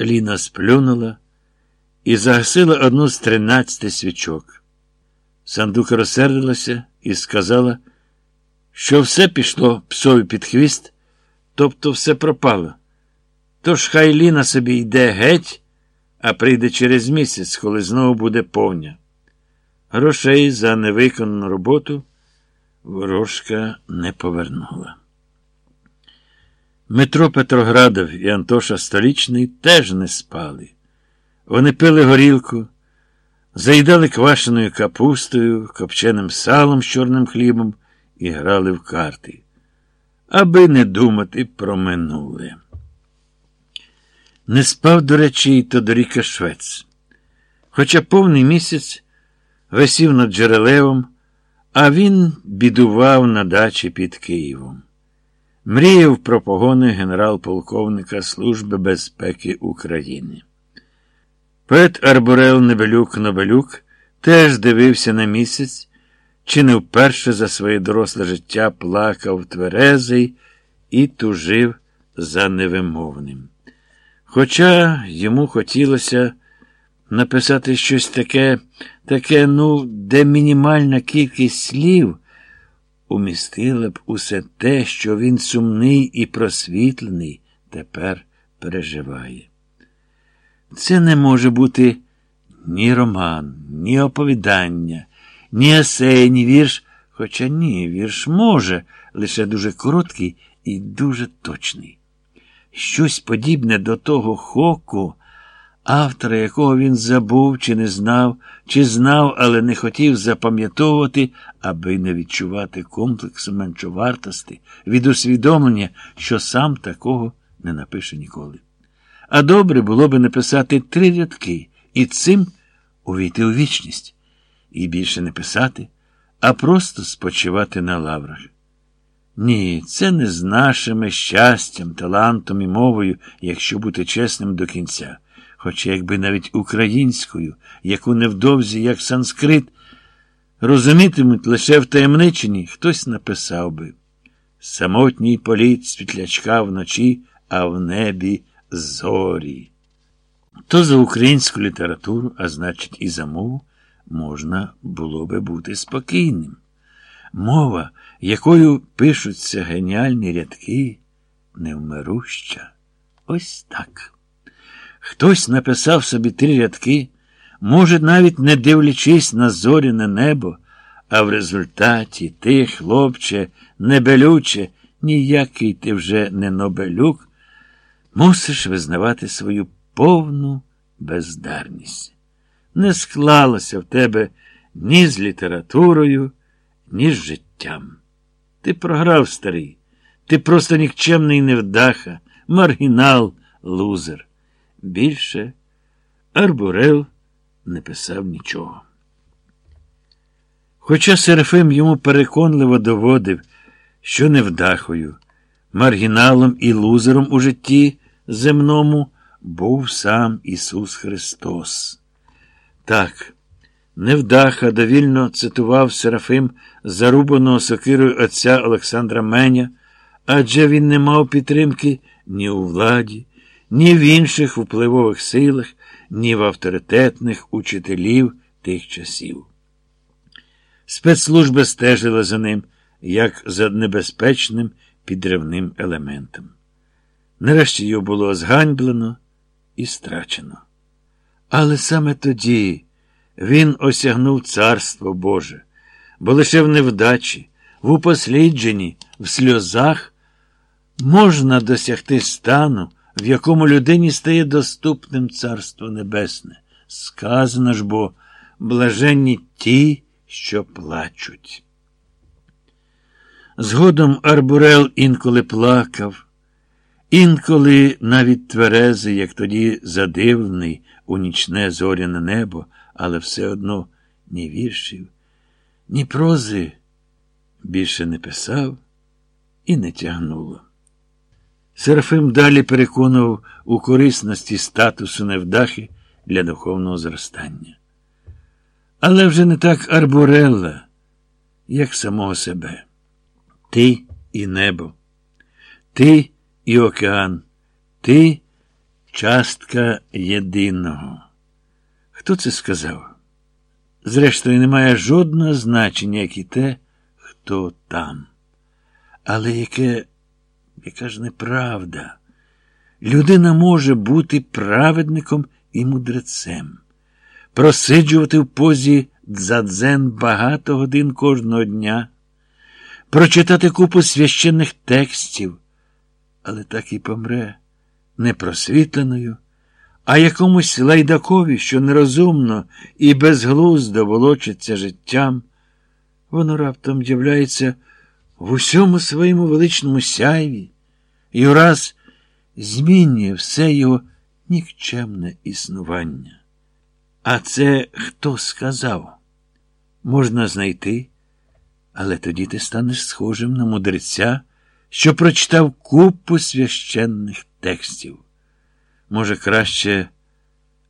Ліна сплюнула і загасила одну з тринадцяти свічок. Сандука розсердилася і сказала, що все пішло псові під хвіст, тобто все пропало. Тож хай Ліна собі йде геть, а прийде через місяць, коли знову буде повня. Грошей за невиконану роботу ворожка не повернула. Метро Петроградов і Антоша Столічний теж не спали. Вони пили горілку, заїдали квашеною капустою, копченим салом з чорним хлібом і грали в карти, аби не думати про минуле. Не спав, до речі, і Тодоріка Швець. Хоча повний місяць висів над Джерелевом, а він бідував на дачі під Києвом. Мріяв про погони генерал-полковника Служби безпеки України. Поет Арбурел Небелюк Нобелюк теж дивився на місяць, чи не вперше за своє доросле життя плакав тверезий і тужив за невимовним. Хоча йому хотілося написати щось таке, таке, ну, де мінімальна кількість слів умістила б усе те, що він сумний і просвітлений тепер переживає. Це не може бути ні роман, ні оповідання, ні есей, ні вірш, хоча ні, вірш може, лише дуже короткий і дуже точний. Щось подібне до того хоку, автора якого він забув, чи не знав, чи знав, але не хотів запам'ятовувати, аби не відчувати комплексу меншовартості від усвідомлення, що сам такого не напише ніколи. А добре було би написати три рядки і цим увійти у вічність, і більше не писати, а просто спочивати на лаврах. Ні, це не з нашими щастям, талантом і мовою, якщо бути чесним до кінця. Хоча якби навіть українською, яку невдовзі, як санскрит, розумітимуть лише в таємниченні, хтось написав би самотній політ світлячка вночі, а в небі зорі. То за українську літературу, а значить, і за мову, можна було би бути спокійним. Мова, якою пишуться геніальні рядки, невмируща. Ось так. Хтось написав собі три рядки, може, навіть не дивлячись на зоряне небо, а в результаті ти, хлопче, небелюче, ніякий ти вже не нобелюк, мусиш визнавати свою повну бездарність. Не склалося в тебе ні з літературою, ні з життям. Ти програв, старий, ти просто нікчемний невдаха, маргінал, лузер. Більше Арбурел не писав нічого. Хоча Серафим йому переконливо доводив, що невдахою, маргіналом і лузером у житті земному був сам Ісус Христос. Так, невдаха довільно цитував Серафим зарубаного сокирою отця Олександра Меня, адже він не мав підтримки ні у владі, ні в інших впливових силах, ні в авторитетних учителів тих часів. Спецслужби стежили за ним, як за небезпечним підривним елементом. Нарешті його було зганьблено і страчено. Але саме тоді він осягнув Царство Боже, бо лише в невдачі, в упослідженні, в сльозах можна досягти стану в якому людині стає доступним Царство Небесне. Сказано ж бо блаженні ті, що плачуть. Згодом Арбурел інколи плакав, інколи навіть тверезий, як тоді задивлений у нічне зоряне небо, але все одно ні віршів, ні прози більше не писав і не тягнуло. Серафим далі переконував у корисності статусу невдахи для духовного зростання. Але вже не так Арборелла, як самого себе. Ти і небо, ти і океан, ти частка єдиного. Хто це сказав? Зрештою, немає жодного значення, як і те, хто там. Але яке, яка ж неправда? Людина може бути праведником і мудрецем, просиджувати в позі дзадзен багато годин кожного дня, прочитати купу священних текстів, але так і помре непросвітленою, а якомусь лайдакові, що нерозумно і безглуздо волочиться життям, воно раптом з'являється в усьому своєму величному сяйві і ураз змінює все його нікчемне існування. А це хто сказав? Можна знайти, але тоді ти станеш схожим на мудреця, що прочитав купу священних текстів. Може, краще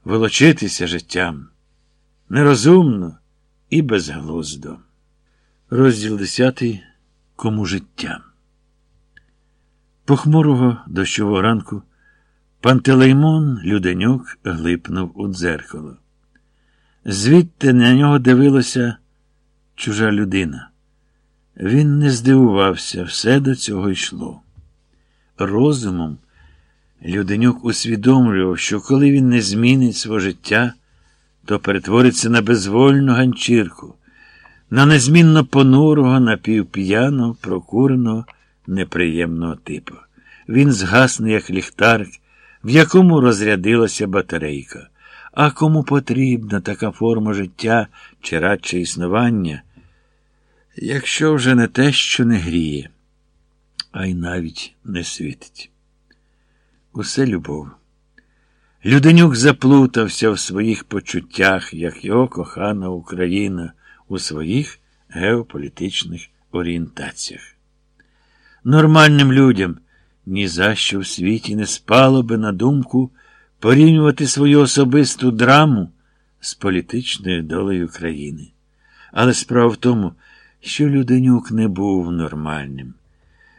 волочитися життям нерозумно і безглуздо. Розділ десятий Кому життя. Похмурого дощового ранку Пантелеймон Люденюк глипнув у дзеркало. Звідти на нього дивилася чужа людина. Він не здивувався, все до цього йшло. Розумом Люденюк усвідомлював, що коли він не змінить своє життя, то перетвориться на безвольну ганчірку, на незмінно понурого, напівп'яного, прокуреного, неприємного типу. Він згасне, як ліхтарик, в якому розрядилася батарейка. А кому потрібна така форма життя чи радше існування, якщо вже не те, що не гріє, а й навіть не світить. Усе любов. Люденюк заплутався в своїх почуттях, як його кохана Україна, у своїх геополітичних орієнтаціях. Нормальним людям ні за що в світі не спало би на думку порівнювати свою особисту драму з політичною долею країни. Але справа в тому, що Люденюк не був нормальним.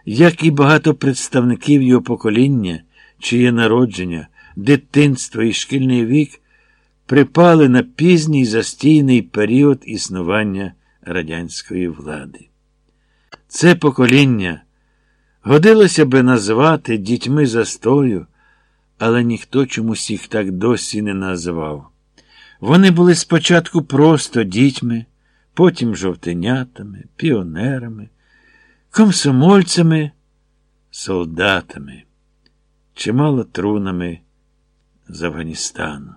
Як і багато представників його покоління, чиє народження, дитинство і шкільний вік припали на пізній застійний період існування радянської влади. Це покоління годилося би назвати дітьми застою, але ніхто чомусь їх так досі не назвав. Вони були спочатку просто дітьми, потім жовтенятами, піонерами, комсомольцями, солдатами, чимало трунами з Афганістану.